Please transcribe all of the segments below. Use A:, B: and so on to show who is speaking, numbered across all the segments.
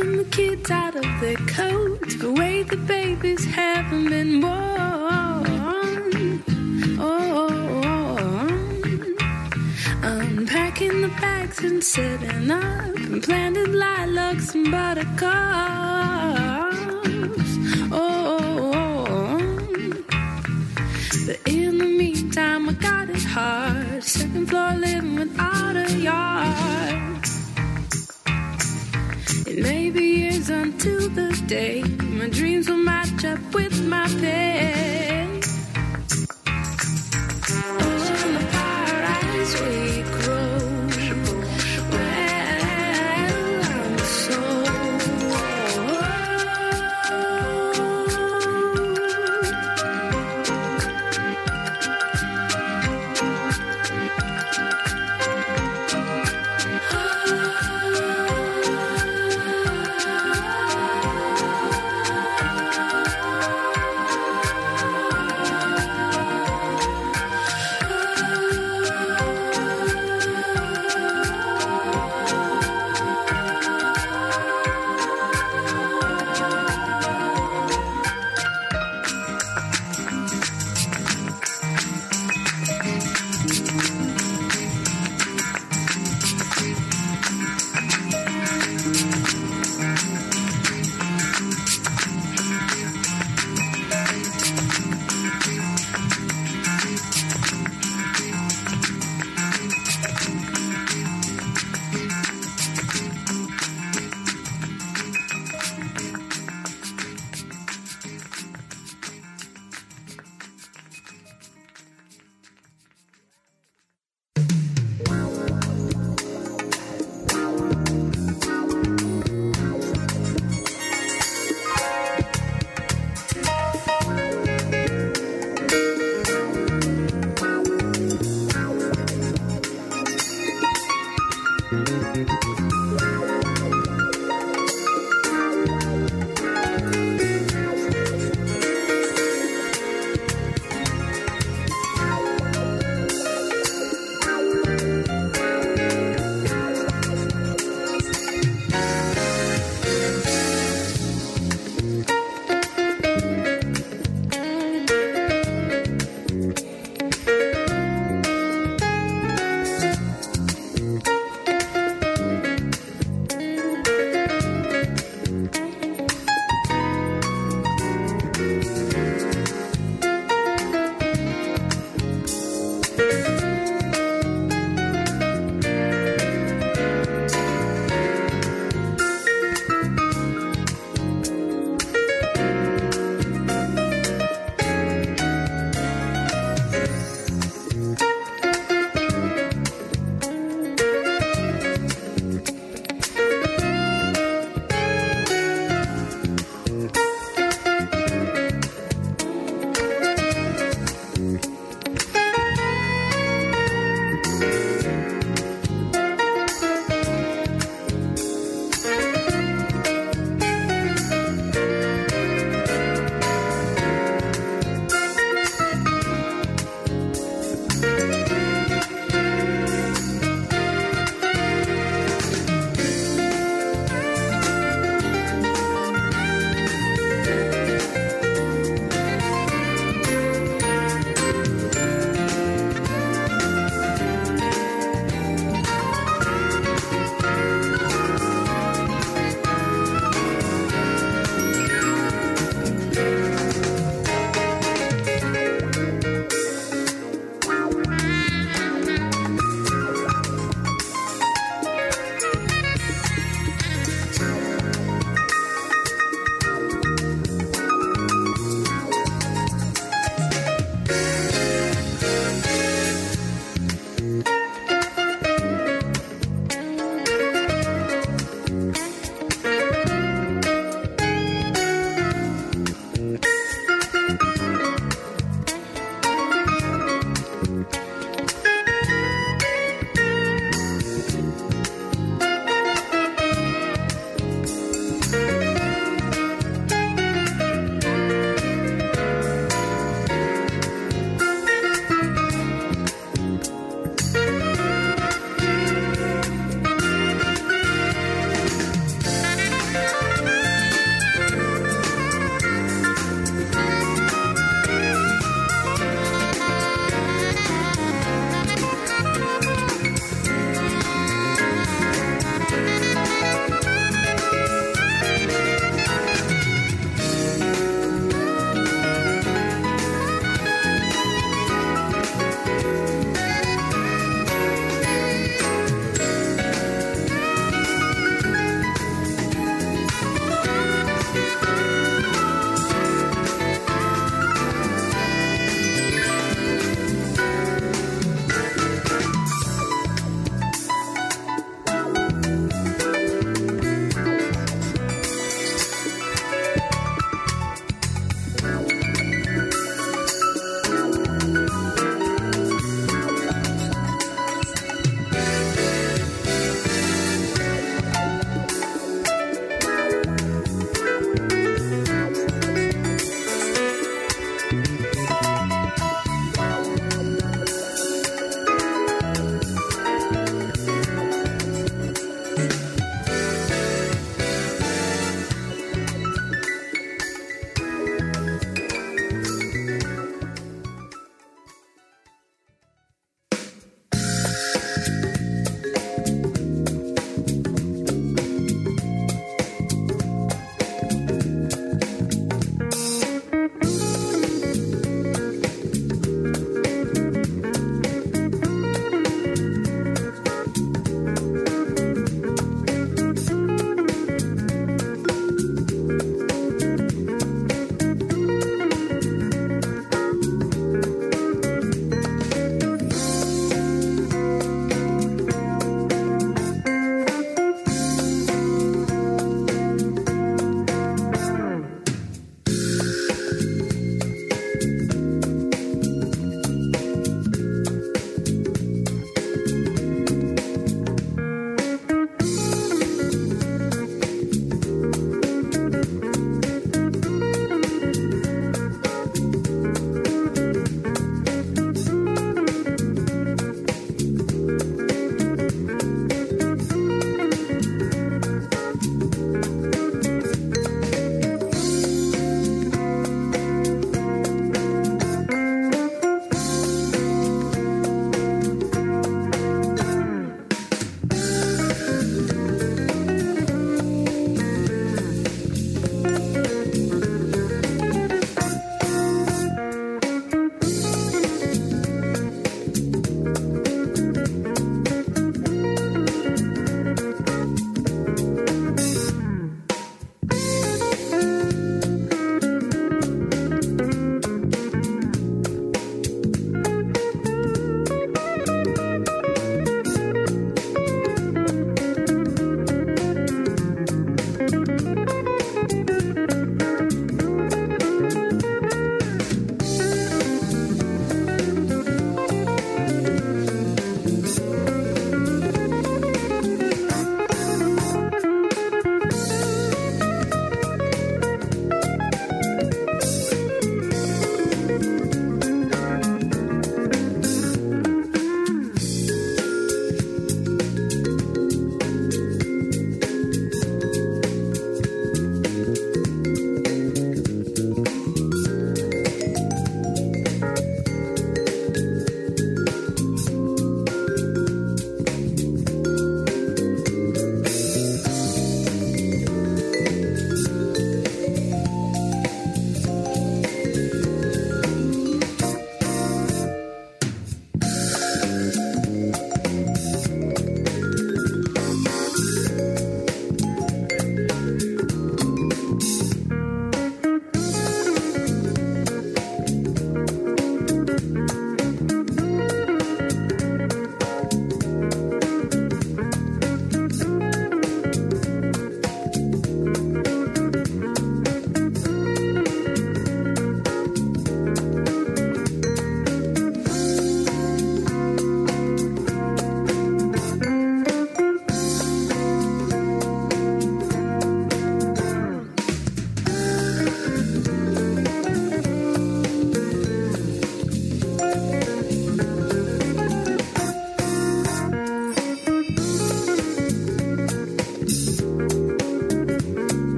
A: helping the kids out of their coats, the way the babies haven't been born. Oh, unpacking the bags and setting up, and planted lilacs and buttercups.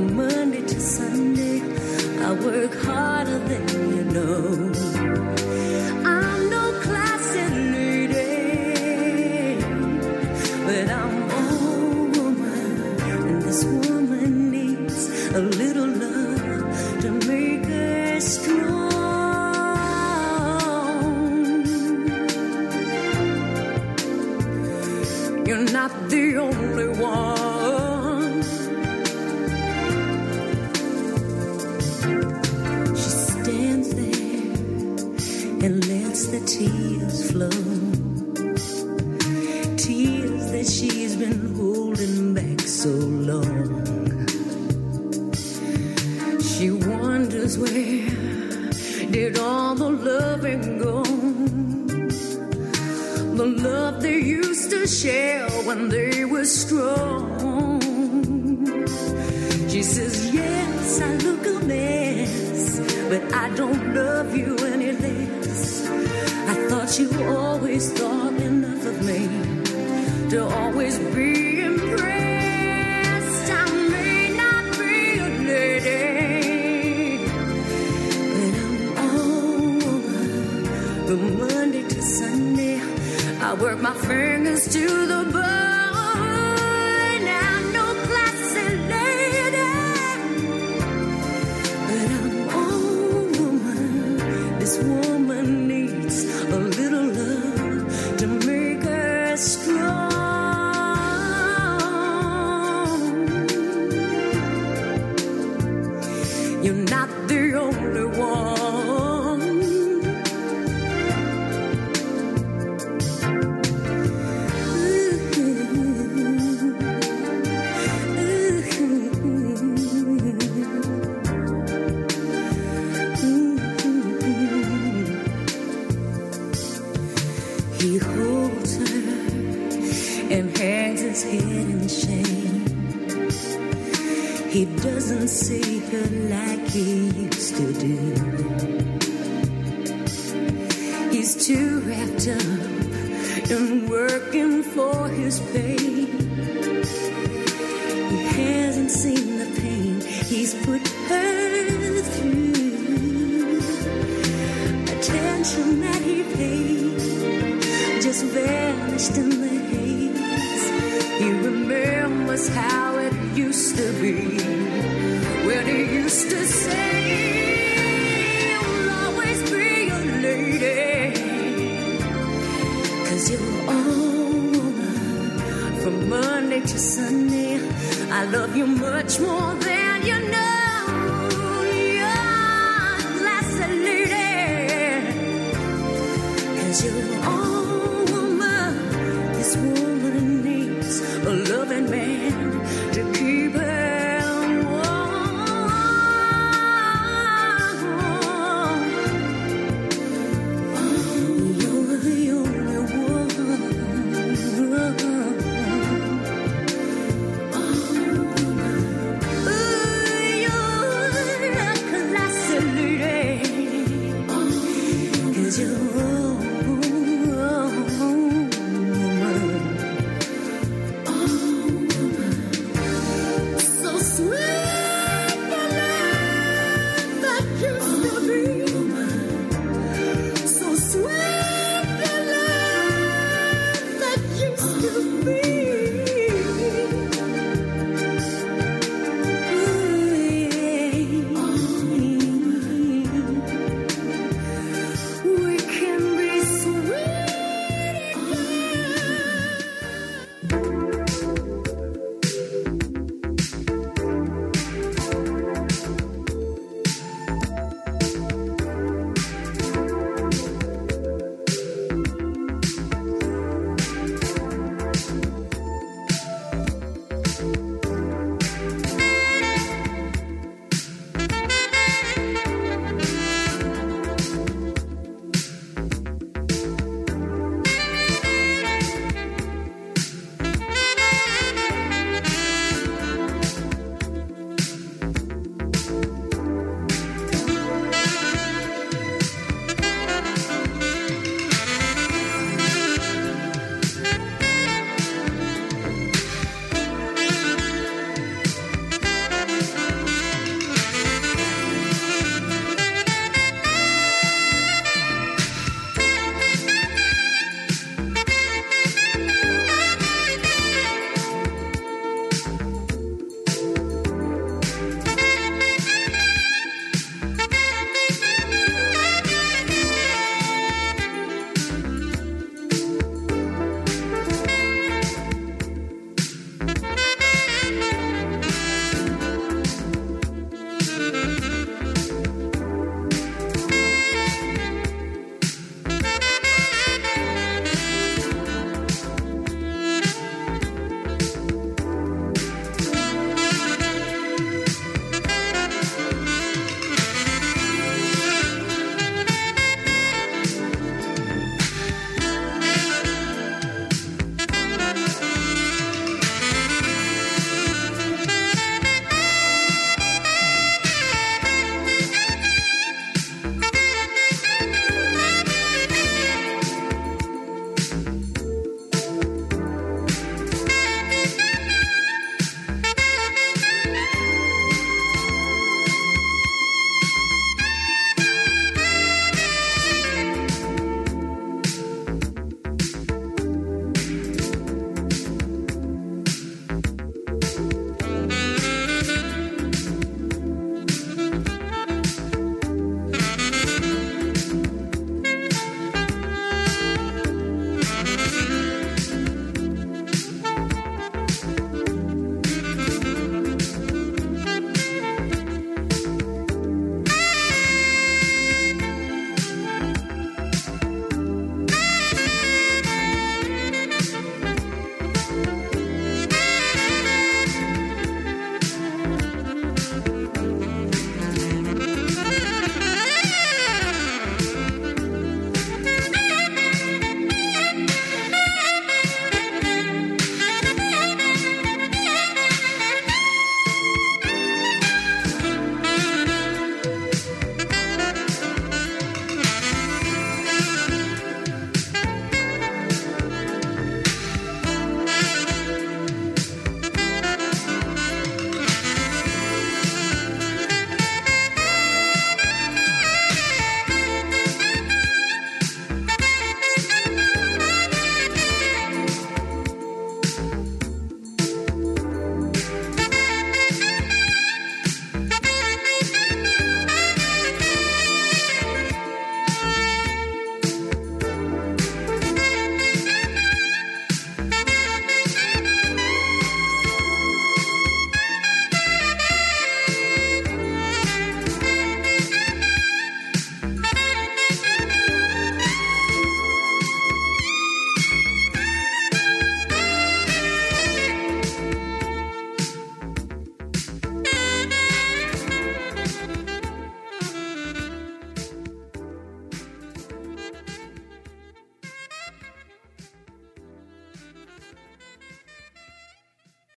B: remember to the book.